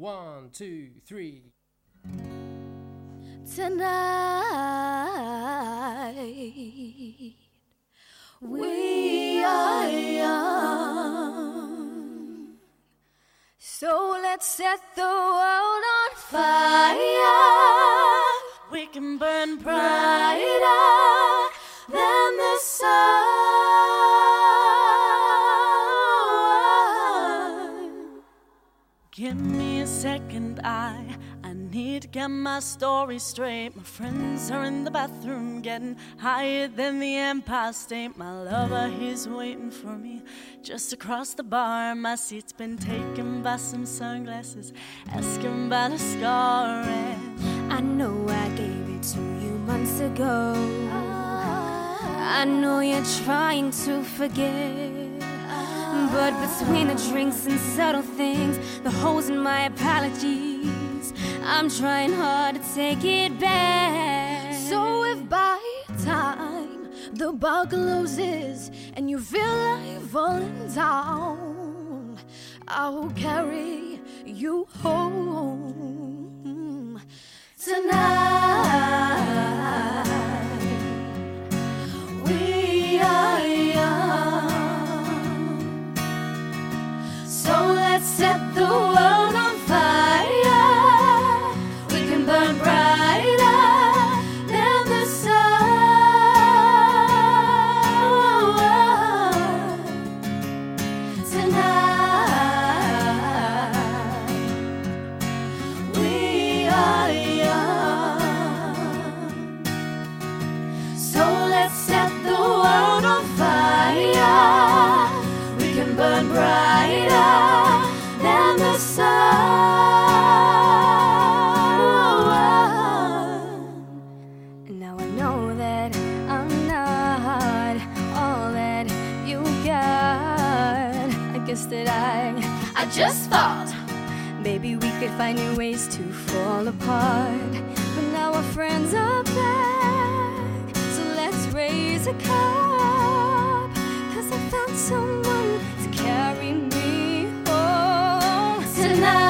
One, two, three. Tonight we are young, so let's set the world on fire. We can burn brighter than the sun. Give me a second, I I need to get my story straight. My friends are in the bathroom getting higher than the Empire State. My lover, he's waiting for me just across the bar. My seat's been taken by some sunglasses, asking about a scar. And I know I gave it to you months ago. I know you're trying to forget. But between the drinks and subtle things, the holes in my apologies, I'm trying hard to take it back. So if by time the bar closes and you feel like falling down, I'll carry you home tonight. Guess that I, I just thought maybe we could find new ways to fall apart. But now our friends are back, so let's raise a cup. Cause I found someone to carry me home tonight.